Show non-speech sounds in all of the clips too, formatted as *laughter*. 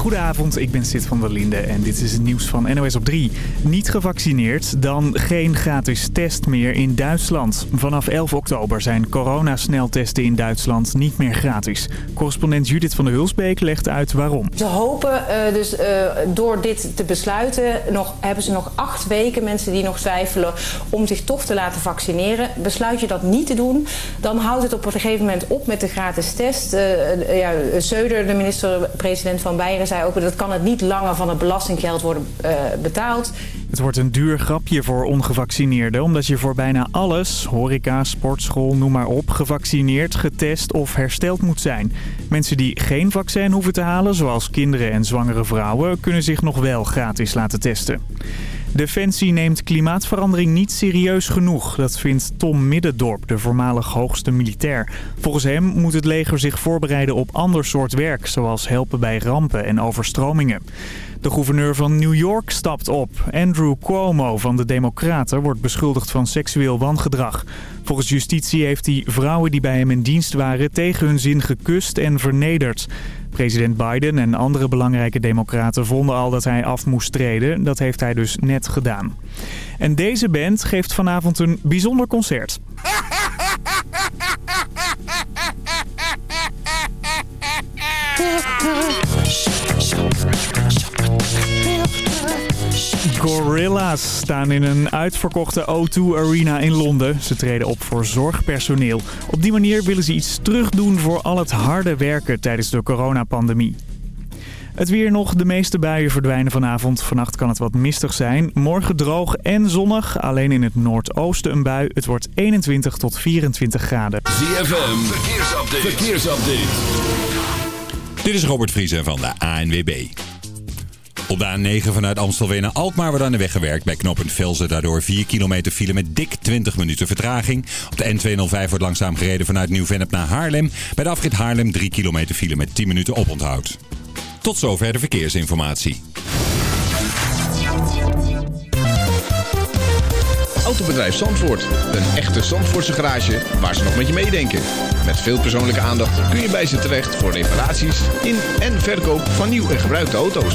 Goedenavond, ik ben Sid van der Linde en dit is het nieuws van NOS op 3. Niet gevaccineerd, dan geen gratis test meer in Duitsland. Vanaf 11 oktober zijn coronasneltesten in Duitsland niet meer gratis. Correspondent Judith van der Hulsbeek legt uit waarom. Ze hopen uh, dus uh, door dit te besluiten, nog, hebben ze nog acht weken mensen die nog twijfelen om zich toch te laten vaccineren. Besluit je dat niet te doen, dan houdt het op een gegeven moment op met de gratis test. Uh, ja, de minister-president van Beieren, zei ook dat kan het niet langer van het belastinggeld worden uh, betaald. Het wordt een duur grapje voor ongevaccineerden, omdat je voor bijna alles, horeca, sportschool, noem maar op, gevaccineerd, getest of hersteld moet zijn. Mensen die geen vaccin hoeven te halen, zoals kinderen en zwangere vrouwen, kunnen zich nog wel gratis laten testen. Defensie neemt klimaatverandering niet serieus genoeg. Dat vindt Tom Middendorp, de voormalig hoogste militair. Volgens hem moet het leger zich voorbereiden op ander soort werk... zoals helpen bij rampen en overstromingen. De gouverneur van New York stapt op. Andrew Cuomo van de Democraten wordt beschuldigd van seksueel wangedrag. Volgens justitie heeft hij vrouwen die bij hem in dienst waren tegen hun zin gekust en vernederd. President Biden en andere belangrijke democraten vonden al dat hij af moest treden. Dat heeft hij dus net gedaan. En deze band geeft vanavond een bijzonder concert. *laughs* Gorilla's staan in een uitverkochte O2 Arena in Londen. Ze treden op voor zorgpersoneel. Op die manier willen ze iets terugdoen voor al het harde werken tijdens de coronapandemie. Het weer nog. De meeste buien verdwijnen vanavond. Vannacht kan het wat mistig zijn. Morgen droog en zonnig. Alleen in het noordoosten een bui. Het wordt 21 tot 24 graden. ZFM. Verkeersupdate. Verkeersupdate. Dit is Robert Vriezen van de ANWB. Op de A9 vanuit Amstelveen naar Alkmaar wordt aan de weg gewerkt. Bij knooppunt Velzen daardoor 4 kilometer file met dik 20 minuten vertraging. Op de N205 wordt langzaam gereden vanuit Nieuw-Vennep naar Haarlem. Bij de afrit Haarlem 3 kilometer file met 10 minuten oponthoud. Tot zover de verkeersinformatie. Autobedrijf Zandvoort. Een echte Zandvoortse garage waar ze nog met je meedenken. Met veel persoonlijke aandacht kun je bij ze terecht voor reparaties in en verkoop van nieuw en gebruikte auto's.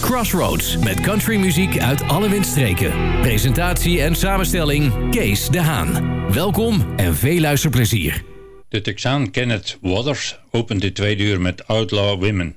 Crossroads met countrymuziek uit alle windstreken. Presentatie en samenstelling Kees de Haan. Welkom en veel luisterplezier. De Texaan Kenneth Waters opent dit tweede uur met Outlaw Women.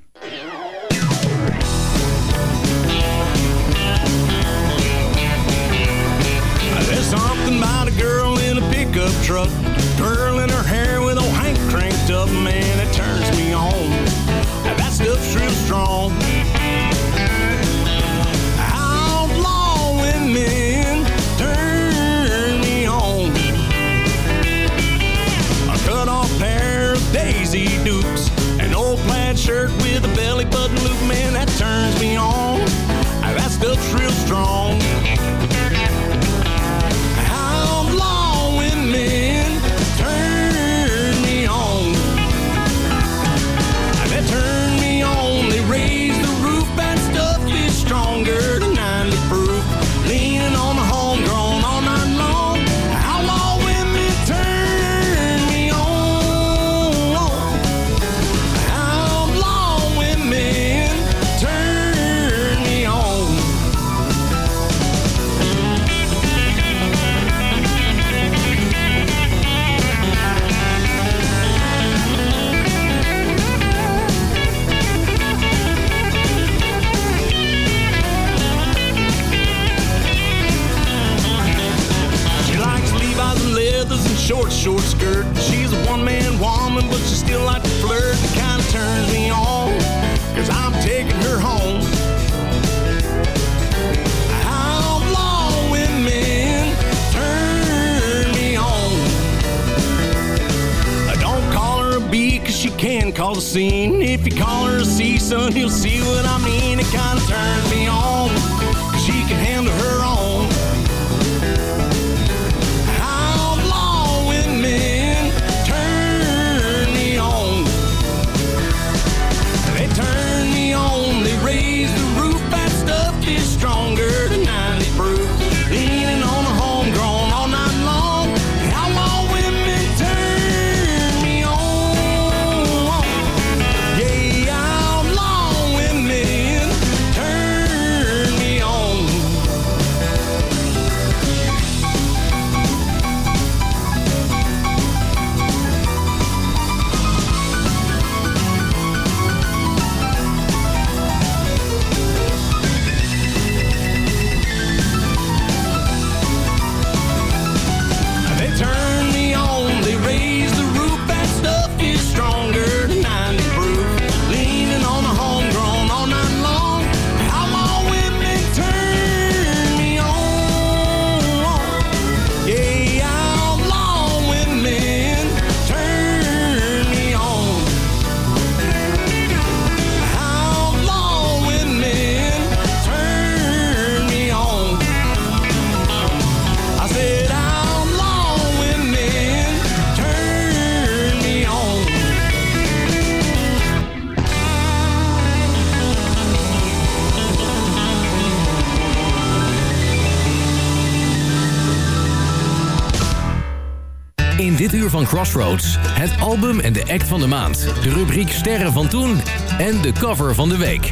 act van de maand, de rubriek Sterren van Toen en de cover van de week.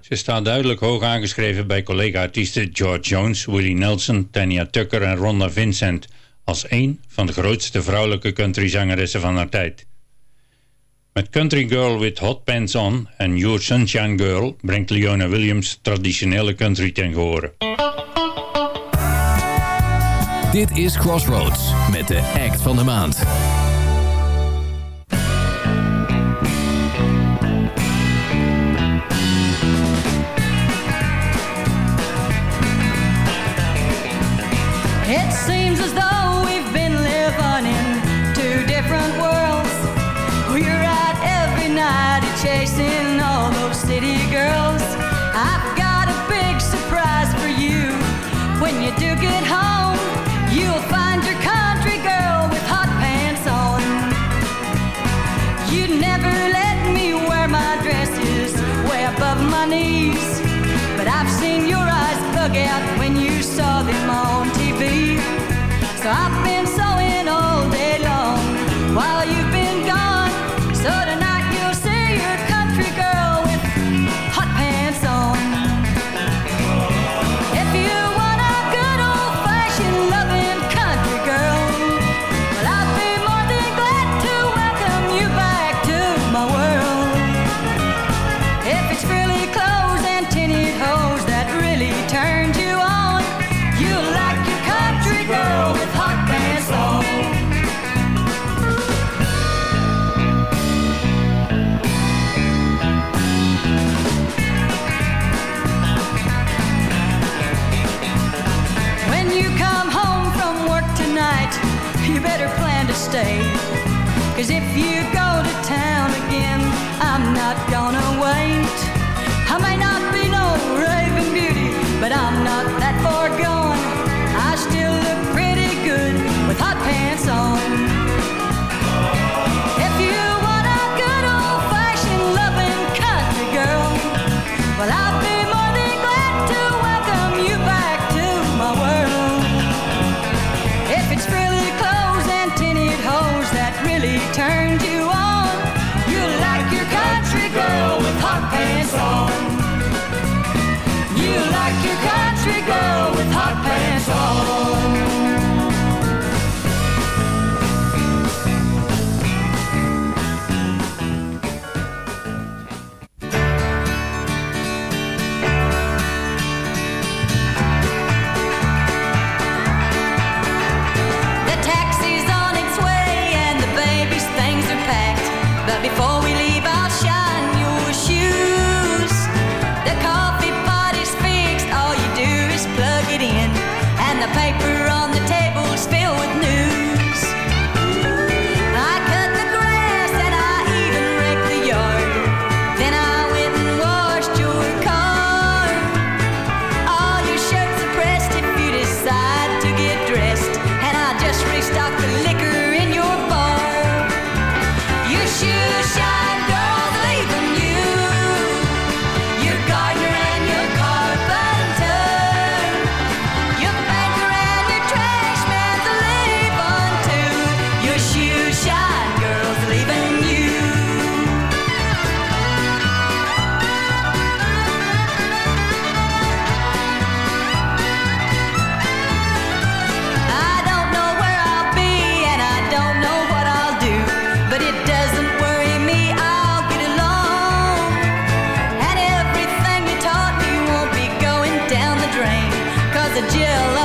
Ze staan duidelijk hoog aangeschreven bij collega-artiesten George Jones, Willie Nelson, Tanya Tucker en Rhonda Vincent als een van de grootste vrouwelijke countryzangeressen van haar tijd. Met Country Girl with Hot Pants On en Your Sunshine Girl brengt Leona Williams traditionele country ten gehore. Dit is Crossroads met de act van de maand. The Jill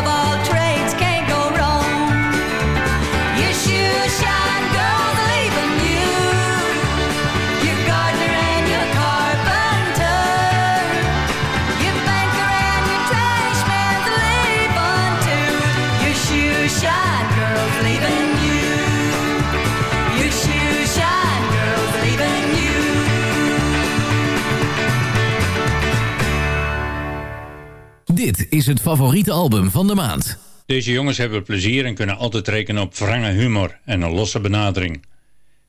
is het favoriete album van de maand. Deze jongens hebben plezier en kunnen altijd rekenen op wrange humor en een losse benadering.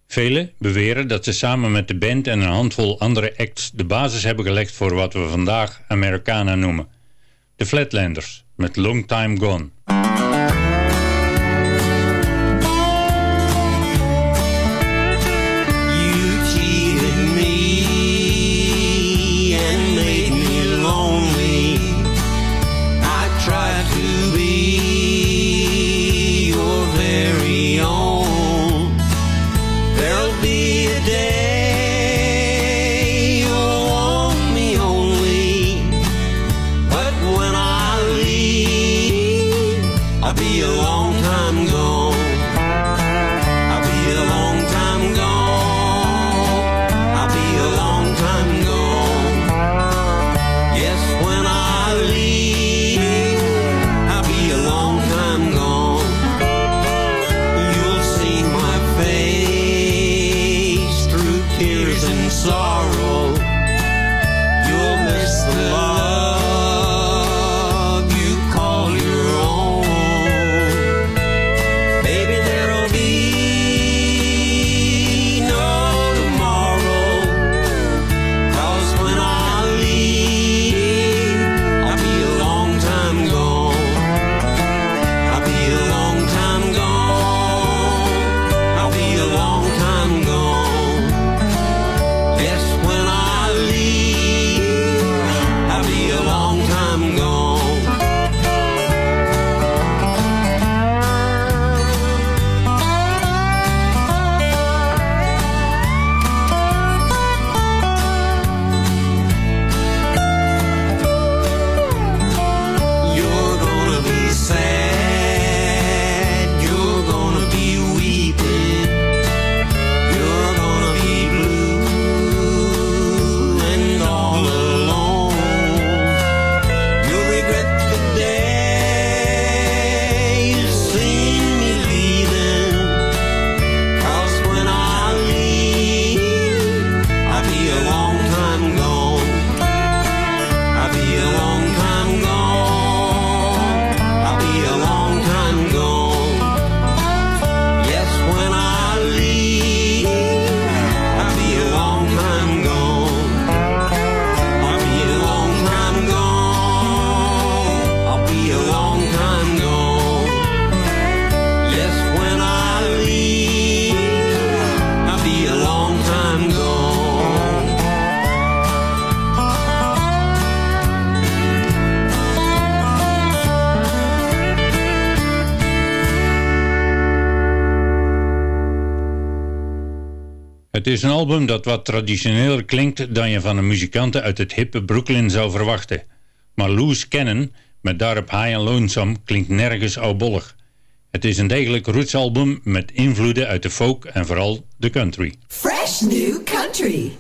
Velen beweren dat ze samen met de band en een handvol andere acts de basis hebben gelegd voor wat we vandaag Americana noemen. De Flatlanders, met Long Time Gone. Het is een album dat wat traditioneler klinkt dan je van een muzikante uit het hippe Brooklyn zou verwachten. Maar Lou's Cannon, met daarop High and Lonesome, klinkt nergens oudbollig. Het is een degelijk rootsalbum met invloeden uit de folk en vooral de country. Fresh New Country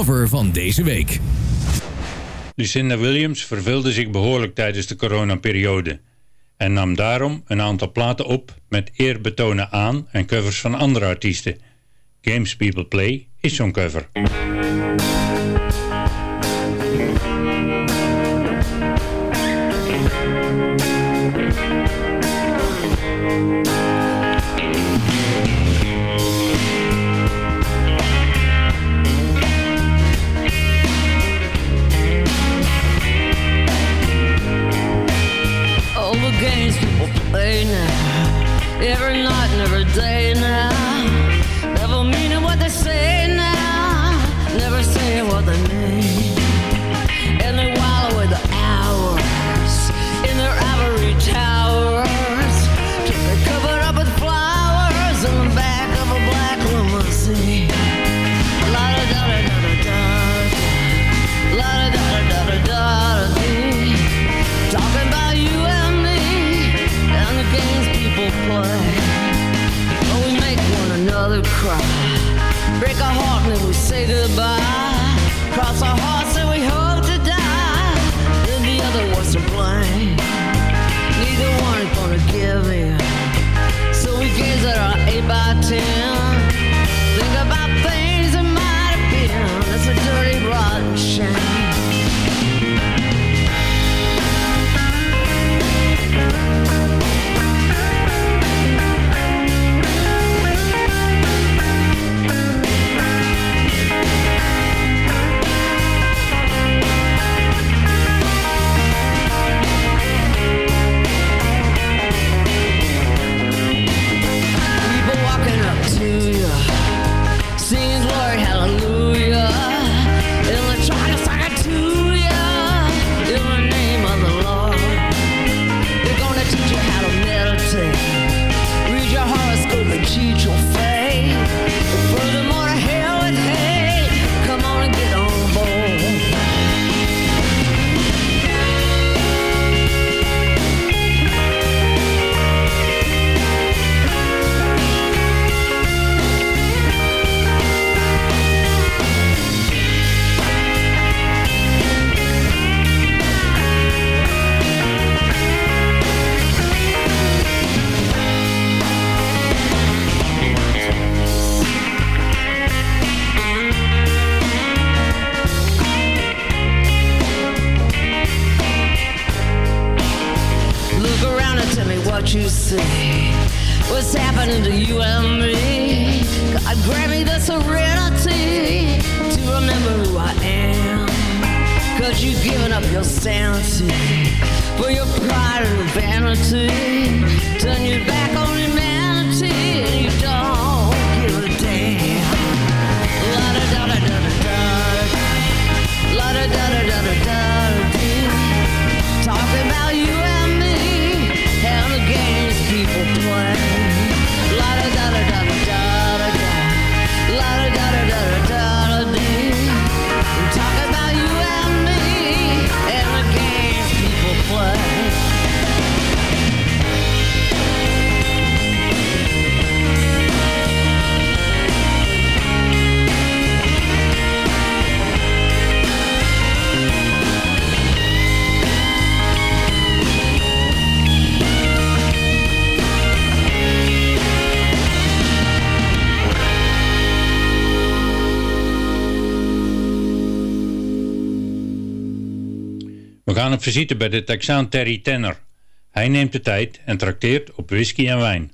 cover van deze week. Lucinda Williams verveelde zich behoorlijk tijdens de coronaperiode en nam daarom een aantal platen op met eerbetonen aan en covers van andere artiesten. Games People Play is zo'n cover. what you say. What's happening to you and me? God grant me the serenity to remember who I am. Cause you've given up your sanity for your pride and vanity. Turn your back on me. Gaan op visite bij de Texaan Terry Tanner. Hij neemt de tijd en trakteert op whisky en wijn.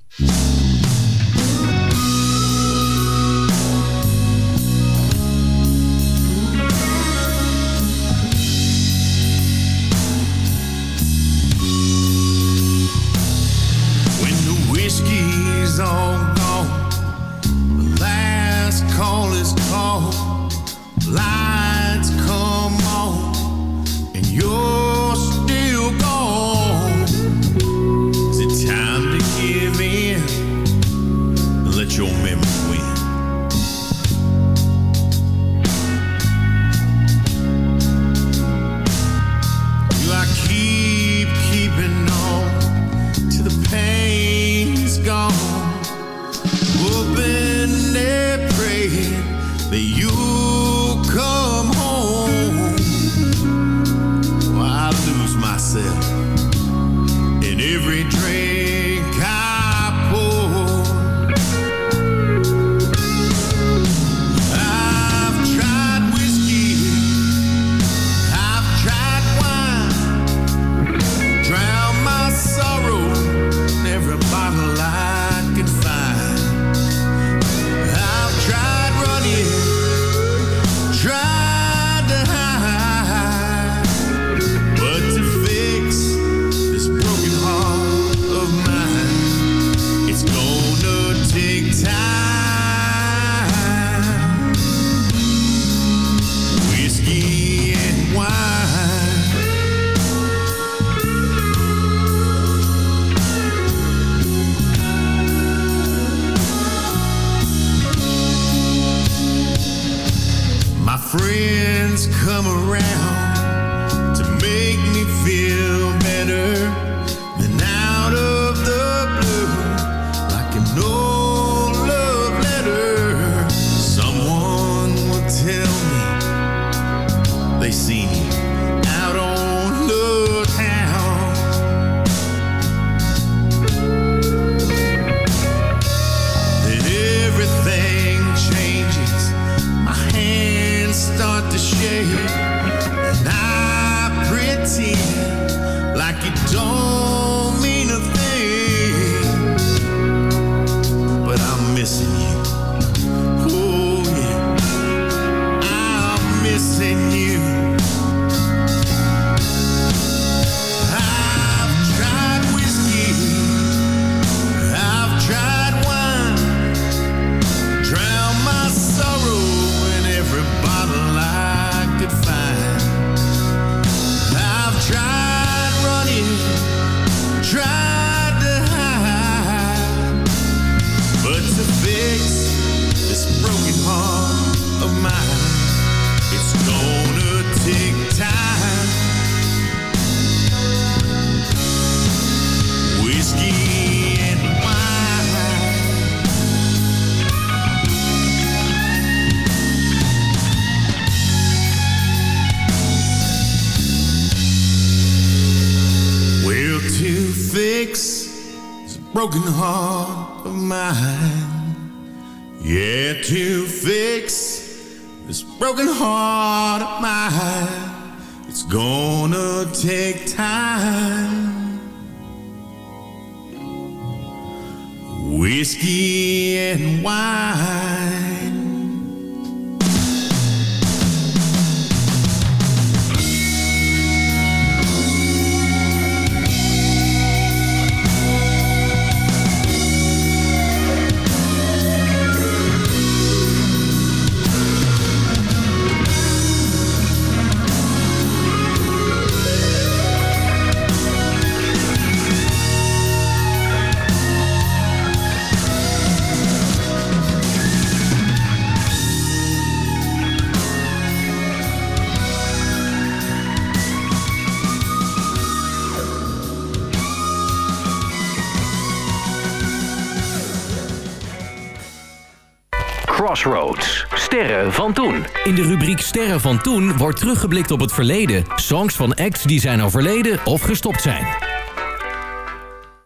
Crossroads. Sterren van toen. In de rubriek Sterren van toen wordt teruggeblikt op het verleden. Songs van acts die zijn overleden of gestopt zijn.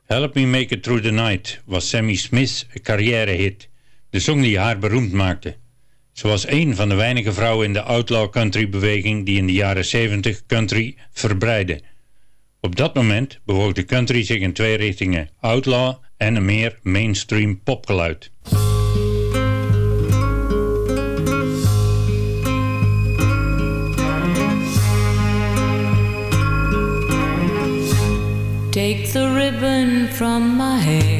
Help Me Make It Through the Night was Sammy Smith's carrièrehit. De song die haar beroemd maakte. Ze was een van de weinige vrouwen in de outlaw country beweging die in de jaren 70 country verbreidde. Op dat moment bewoog de country zich in twee richtingen, outlaw en een meer mainstream popgeluid. Take the ribbon from my hair.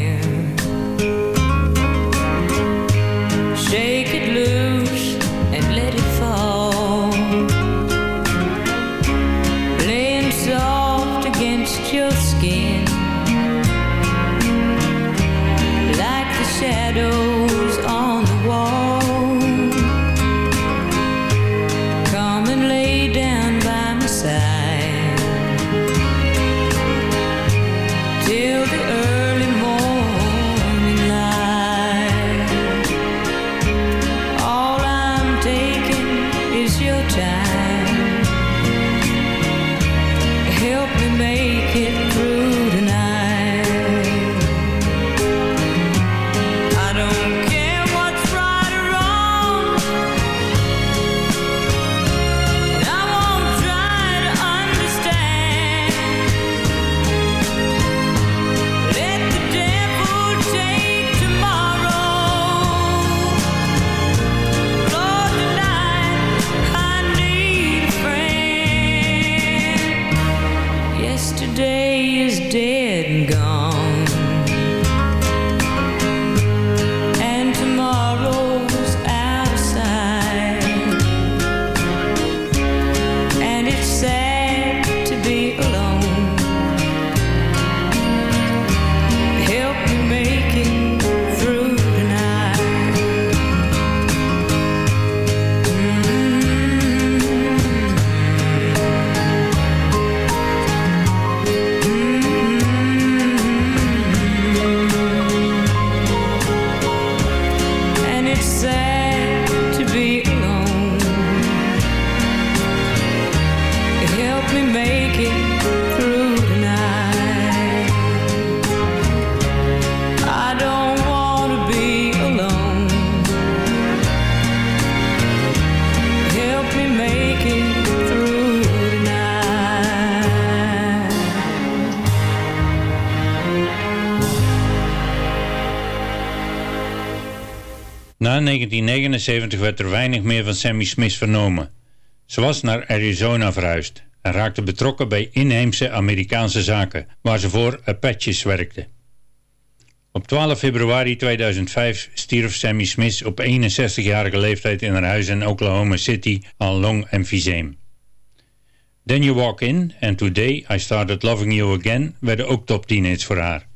1971 werd er weinig meer van Sammy Smith vernomen. Ze was naar Arizona verhuisd en raakte betrokken bij inheemse Amerikaanse zaken, waar ze voor Apaches werkte. Op 12 februari 2005 stierf Sammy Smith op 61-jarige leeftijd in haar huis in Oklahoma City aan long. Then You Walk In and Today I Started Loving You Again werden ook top 10 voor haar.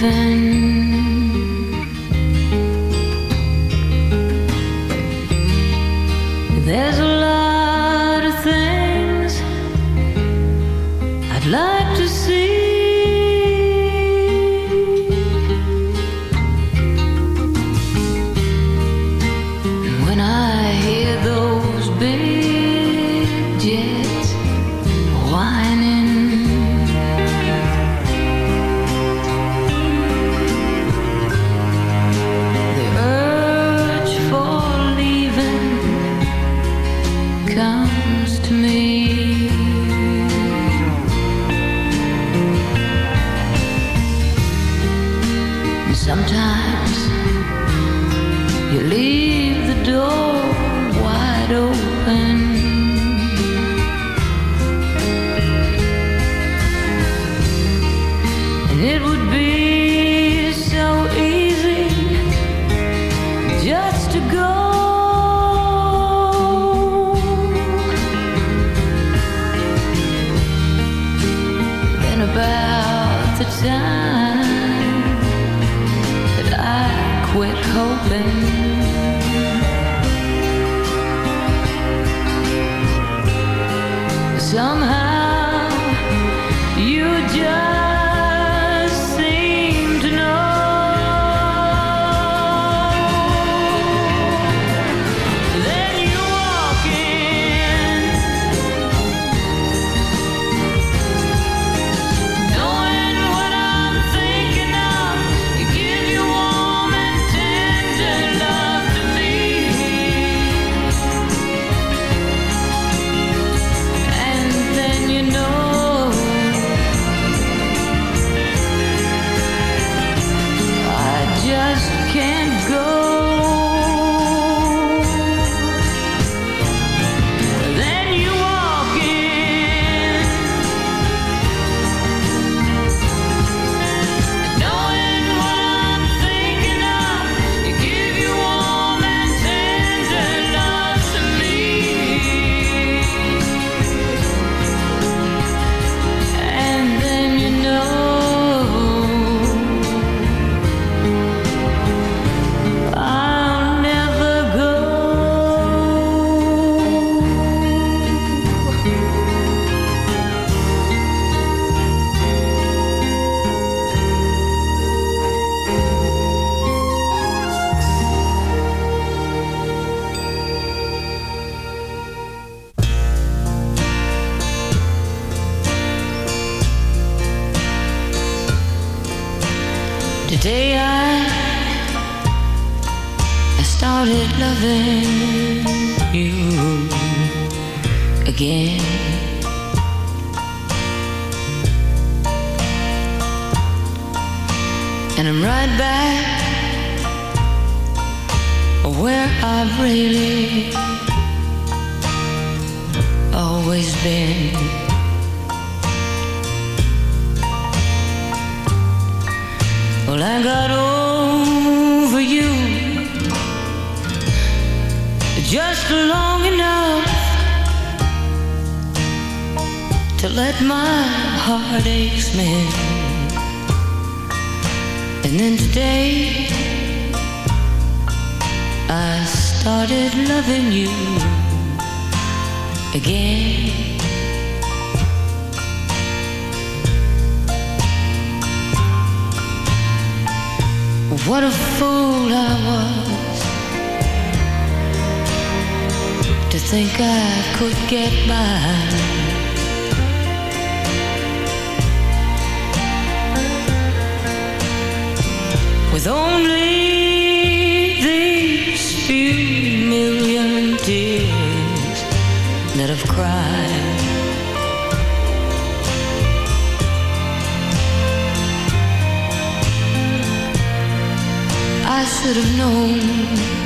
heaven. Just long enough to let my heartaches mend. And then today I started loving you again. What a fool I was think I could get by. With only these few million tears that I've cried. I should have known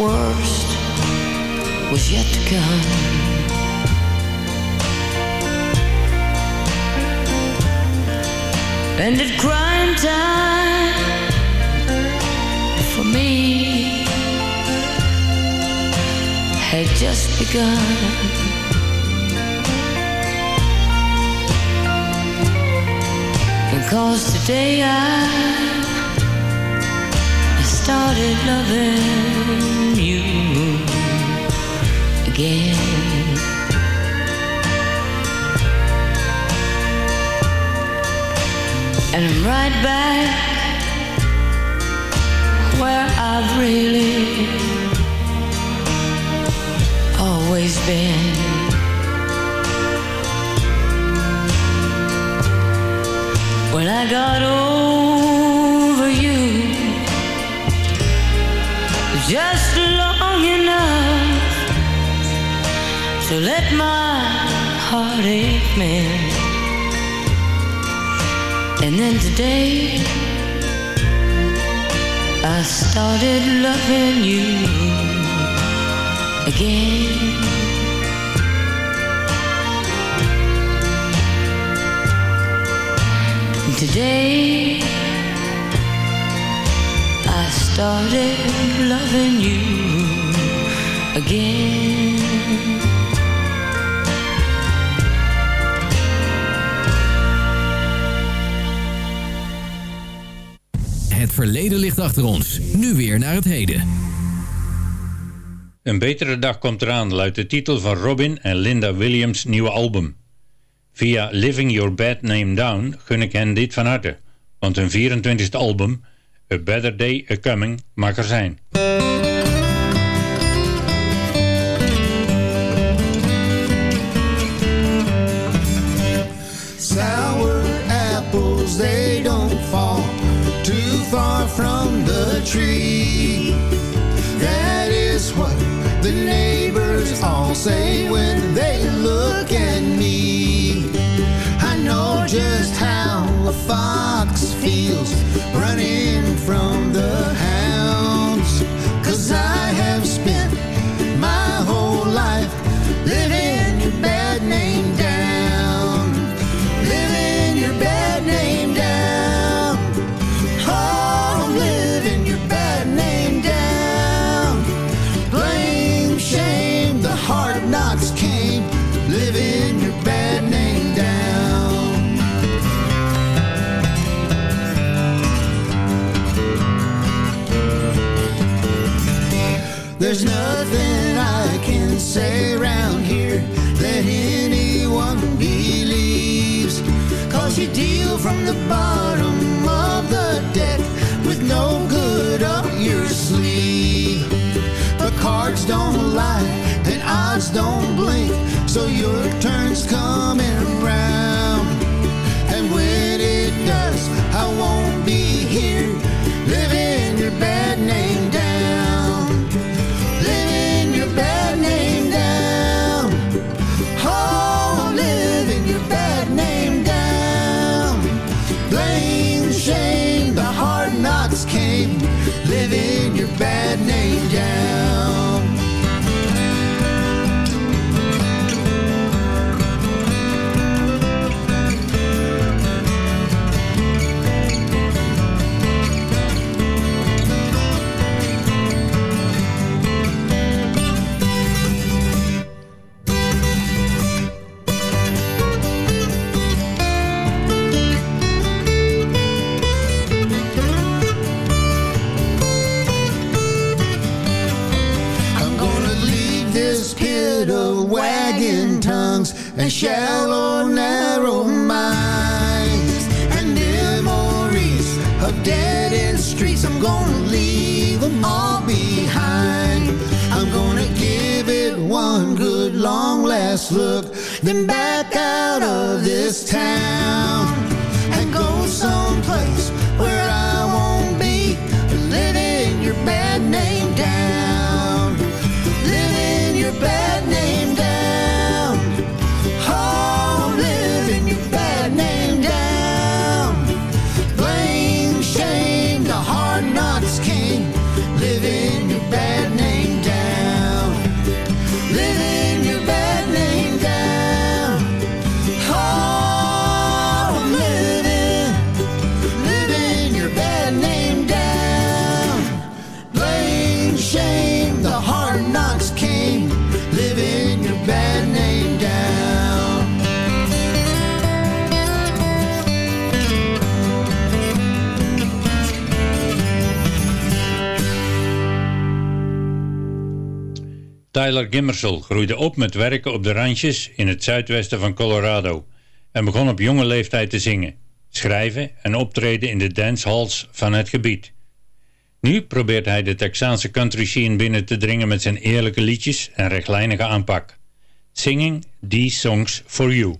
worst was yet to come. And at crime time for me had just begun. Because today I started loving you again. And I'm right back where I've really always been. When I got over just long enough to let my heartache mend. And then today I started loving you again. Today started loving you again. Het verleden ligt achter ons. Nu weer naar het heden. Een betere dag komt eraan, luidt de titel van Robin en Linda Williams' nieuwe album. Via Living Your Bad Name Down gun ik hen dit van harte, want hun 24e album, A Better Day A Coming, mag er zijn. Sour apples, they don't fall too far from the tree. That is what the neighbors all say when they look at me. I know just how a fox running from the hounds. Cause I have from the bottom of the deck with no good up your sleeve. The cards don't lie and odds don't blink, so your turn's coming shallow, narrow minds and memories of dead end streets. I'm gonna leave them all behind. I'm gonna give it one good long last look, then back out of this town and go someplace where I Tyler Gimmersel groeide op met werken op de ranches in het zuidwesten van Colorado en begon op jonge leeftijd te zingen, schrijven en optreden in de dancehalls van het gebied. Nu probeert hij de Texaanse country scene binnen te dringen met zijn eerlijke liedjes en rechtlijnige aanpak. Singing These Songs For You.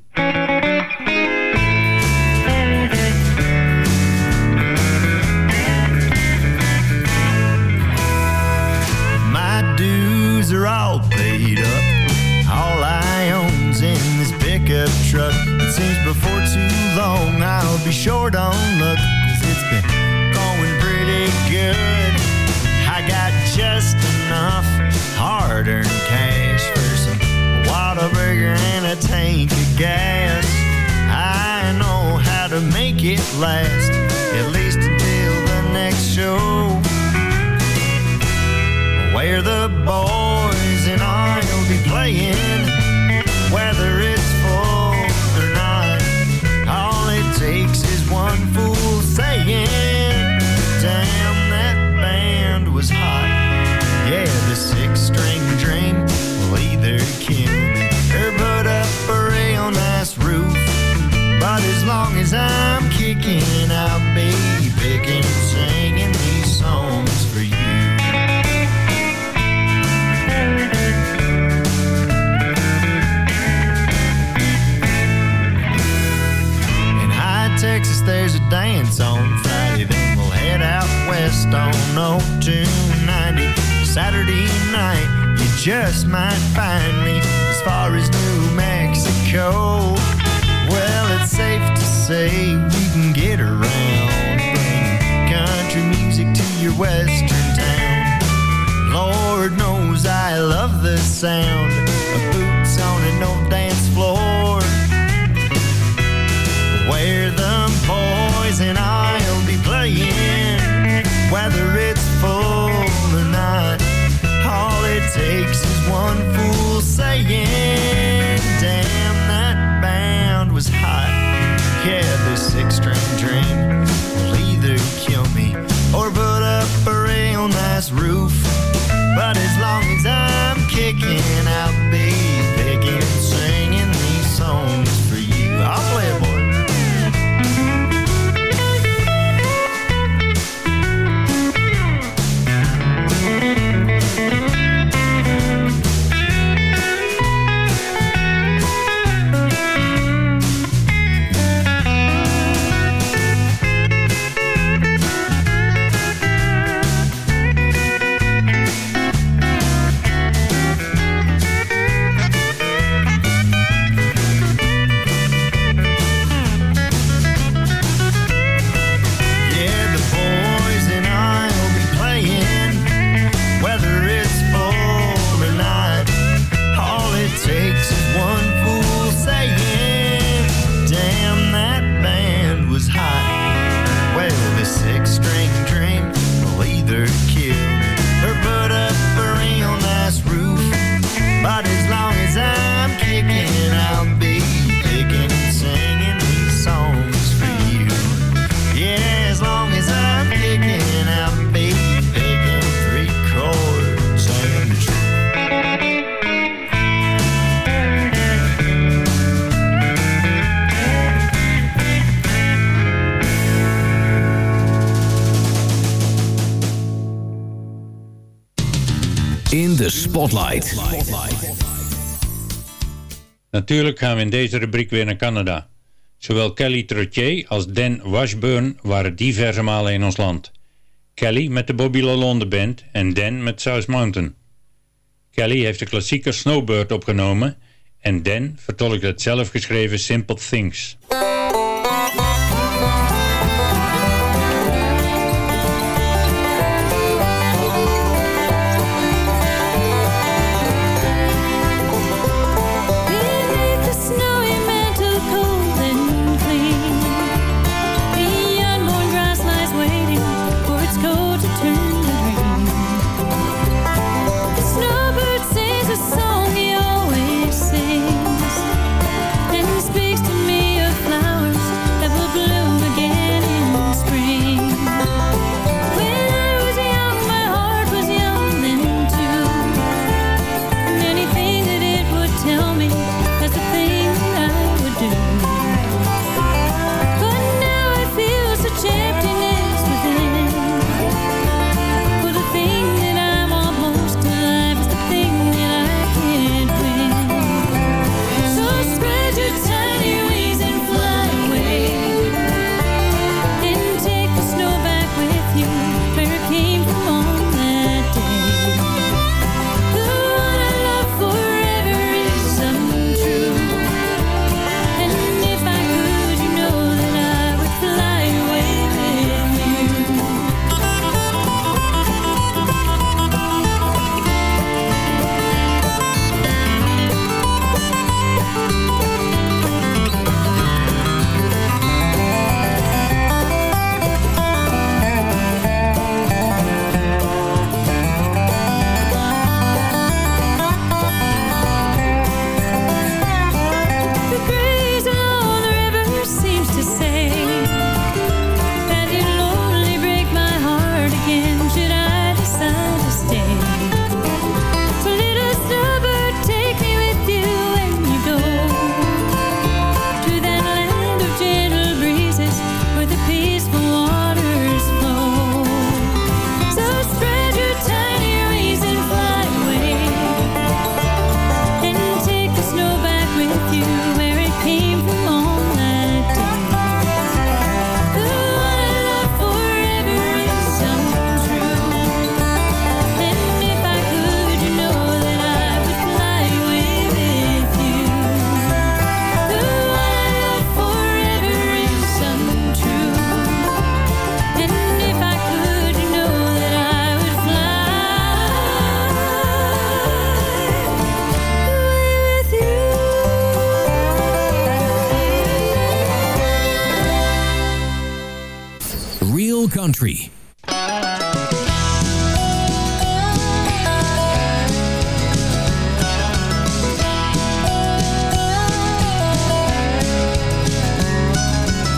Short on luck. Cause it's been going pretty good. I got just enough hard earned cash for some Whataburger and a tank of gas. I know how to make it last, west on 0290. Saturday night, you just might find me as far as New Mexico. Well, it's safe to say we can get around. Bring country music to your western town. Lord knows I love the sound of boots on an old dance floor where the boys and I'll be playing, whether it's full or not. All it takes is one fool saying, "Damn, that band was hot." Yeah, this six-string dream will either kill me or put up a real nice roof. But as long as I'm kicking, I'll be picking singing these songs Natuurlijk gaan we in deze rubriek weer naar Canada. Zowel Kelly Trottier als Dan Washburn waren diverse malen in ons land. Kelly met de Bobby Lalonde Band en Dan met South Mountain. Kelly heeft de klassieker Snowbird opgenomen en Dan vertolkt het zelfgeschreven Simple Things. Country.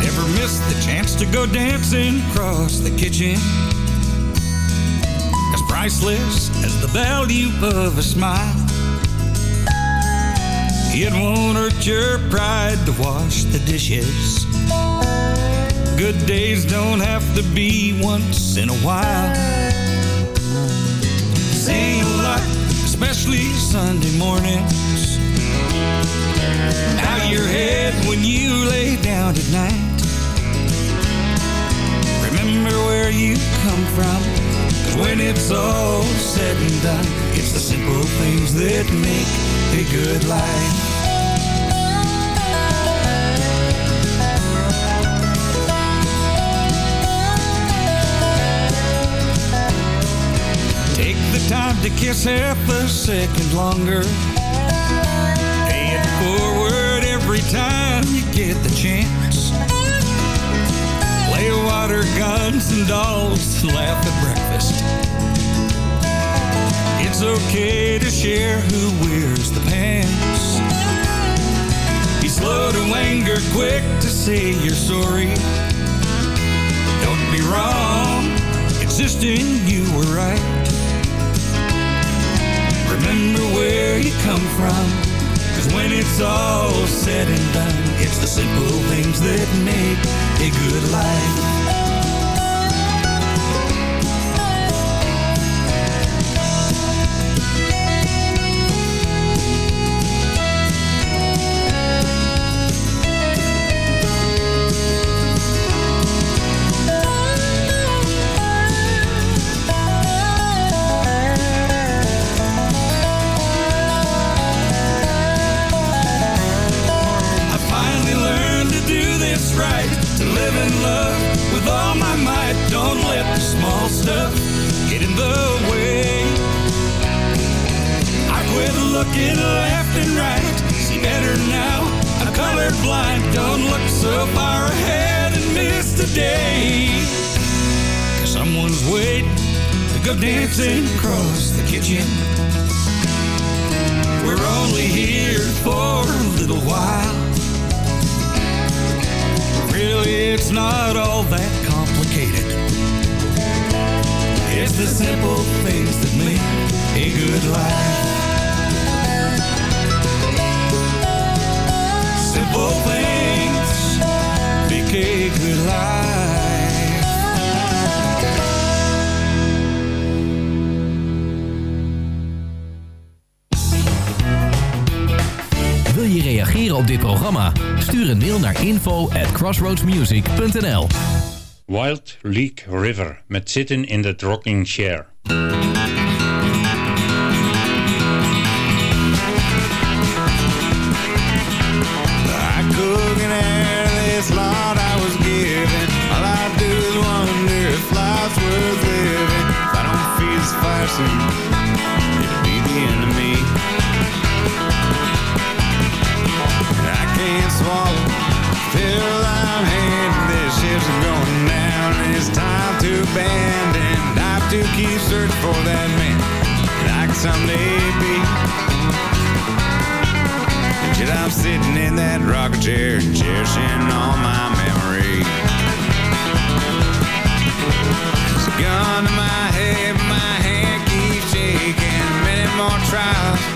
Never missed the chance to go dancing across the kitchen. As priceless as the value of a smile. It won't hurt your pride to wash the dishes. Good days don't have to be once in a while. Sing a lot, especially Sunday mornings. Bow your head when you lay down at night. Remember where you come from. Cause when it's all said and done, it's the simple things that make a good life. To kiss half a second longer. Pay it forward every time you get the chance. Play water guns and dolls, laugh at breakfast. It's okay to share who wears the pants. Be slow to anger, quick to say you're sorry. Don't be wrong, insisting you were right. Remember where you come from. Cause when it's all said and done, it's the simple things that make a good life. Wil je reageren op dit programma? Stuur een mail naar info at crossroadsmusic.nl Wild Leak River met zitten in de rocking chair. for that man like I could someday be. Yet I'm sitting in that rocking chair, cherishing all my memories. It's a gun to my head, my hand keeps shaking. Many more trials.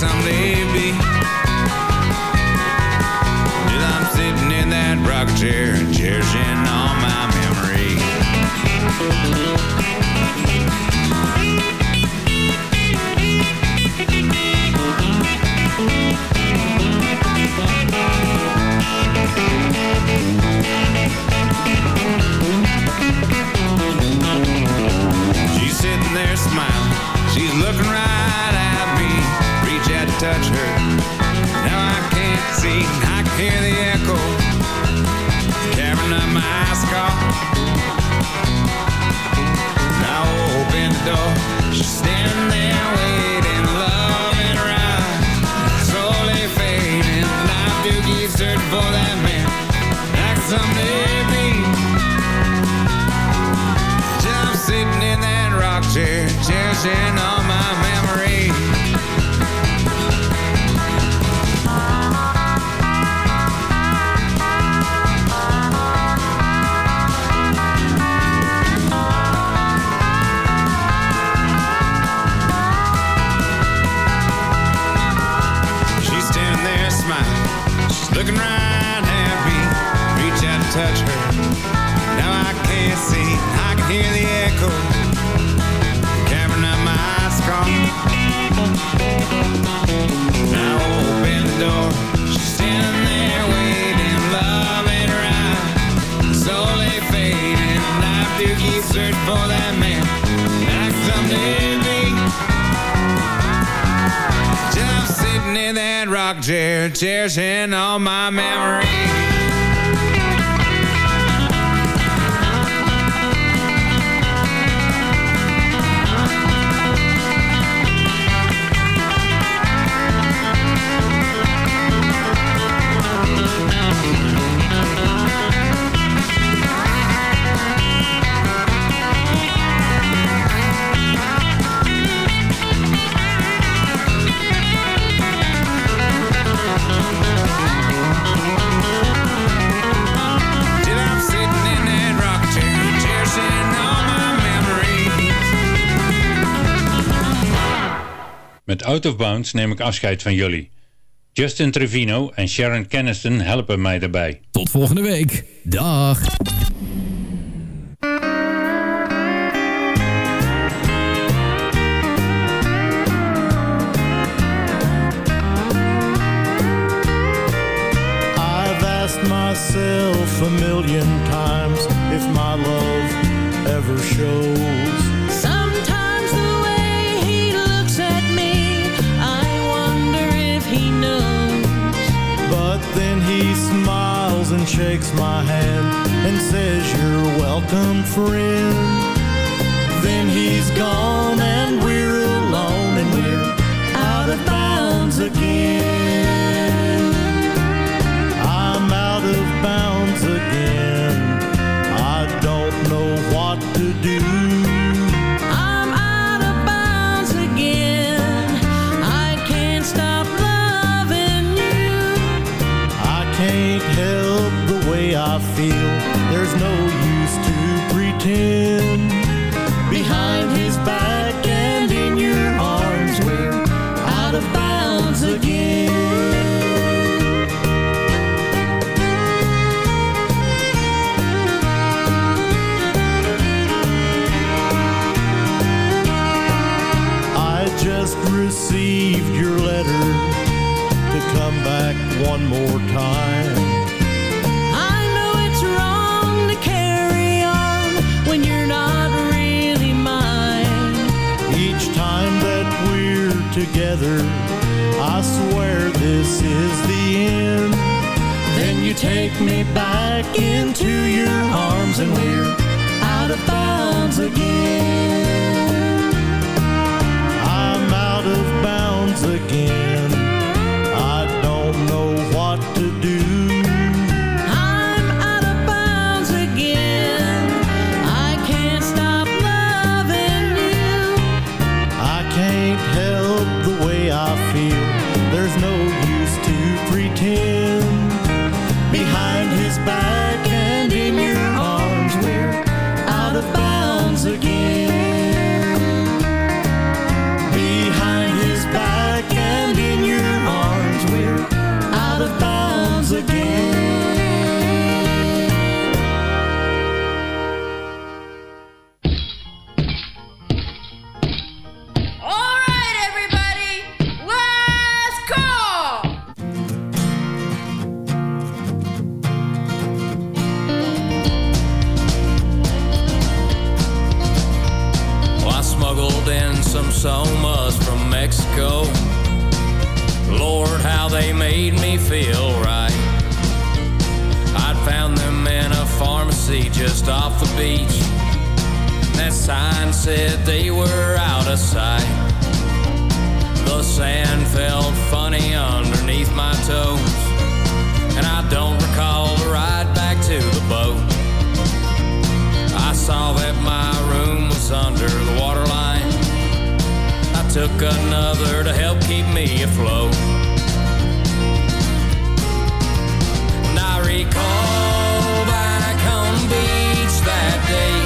someday be Till I'm sitting in that rock chair Cherishing all my memories She's sitting there smiling. She's looking right touch her Met Out of Bounds neem ik afscheid van jullie. Justin Trevino en Sharon Keniston helpen mij daarbij. Tot volgende week. Dag. myself a million times if my love ever shows shakes my hand and says, You're welcome, friend. Then he's gone and we're alone and we're out of bounds again. One more time. I know it's wrong to carry on when you're not really mine. Each time that we're together, I swear this is the end. Then you take me back into your arms and we're out of bounds again. Made me feel right. I'd found them in a pharmacy just off the beach. That sign said they were out of sight. The sand felt funny underneath my toes. And I don't recall the ride back to the boat. I saw that my room was under the waterline. I took another to help keep me afloat. Recall back on beach that day,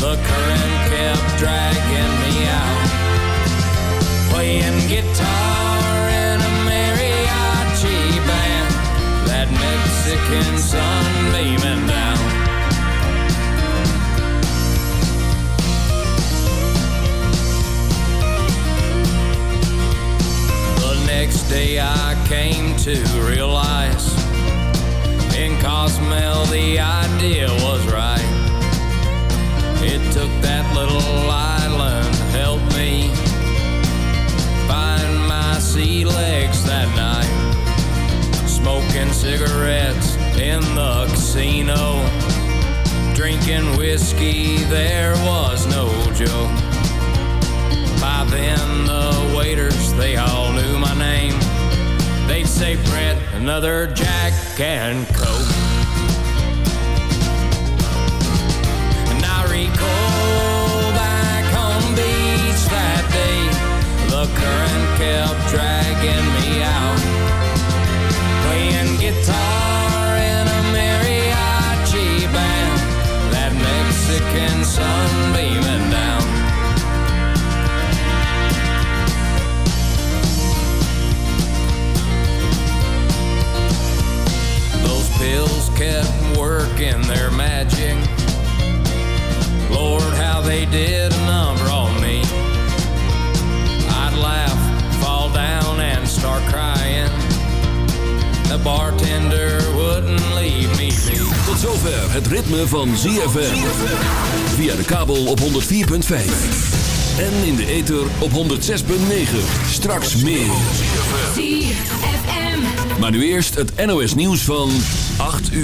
the current kept dragging me out. Playing guitar in a mariachi band, that Mexican sun beaming down. The next day I came to realize in Cozumel the idea was right. It took that little island to help me find my sea legs that night. Smoking cigarettes in the casino, drinking whiskey, there was no joke. By then, the waiters, they all knew my name. They'd say, Brett, another Jack and Coke. The current kept dragging me out. Playing guitar in a mariachi band, that Mexican sun beaming down. Those pills kept working their magic. Lord, how they did a number The bartender wouldn't leave me be. Tot zover het ritme van ZFM. Via de kabel op 104.5. En in de ether op 106.9. Straks meer. ZFM. Maar nu eerst het NOS nieuws van 8 uur.